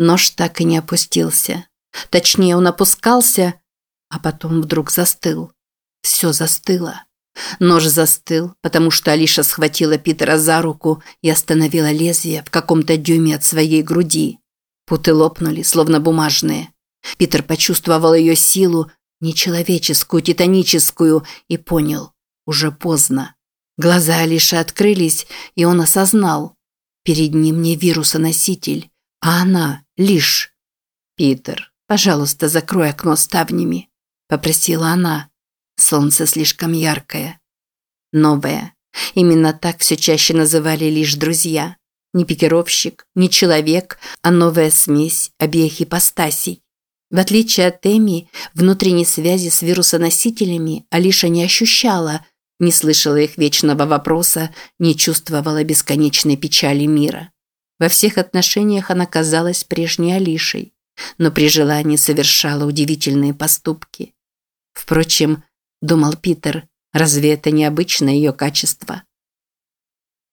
Нож так и не опустился. Точнее, он опускался, а потом вдруг застыл. Все застыло. Нож застыл, потому что Алиша схватила Питера за руку и остановила лезвие в каком-то дюйме от своей груди. Путы лопнули, словно бумажные. Питер почувствовал ее силу, нечеловеческую, титаническую, и понял – уже поздно. Глаза Алиши открылись, и он осознал – перед ним не вирусоноситель, а она – лишь. «Питер, пожалуйста, закрой окно ставнями», – попросила она. Солнце слишком яркое. Новое. Именно так все чаще называли лишь друзья. Не пикировщик, не человек, а новая смесь обеих ипостасей. В отличие от Эми, внутренней связи с вирусоносителями Алиша не ощущала, не слышала их вечного вопроса, не чувствовала бесконечной печали мира. Во всех отношениях она казалась прежней Алишей, но при желании совершала удивительные поступки. Впрочем, думал Питер, разве это необычное ее качество?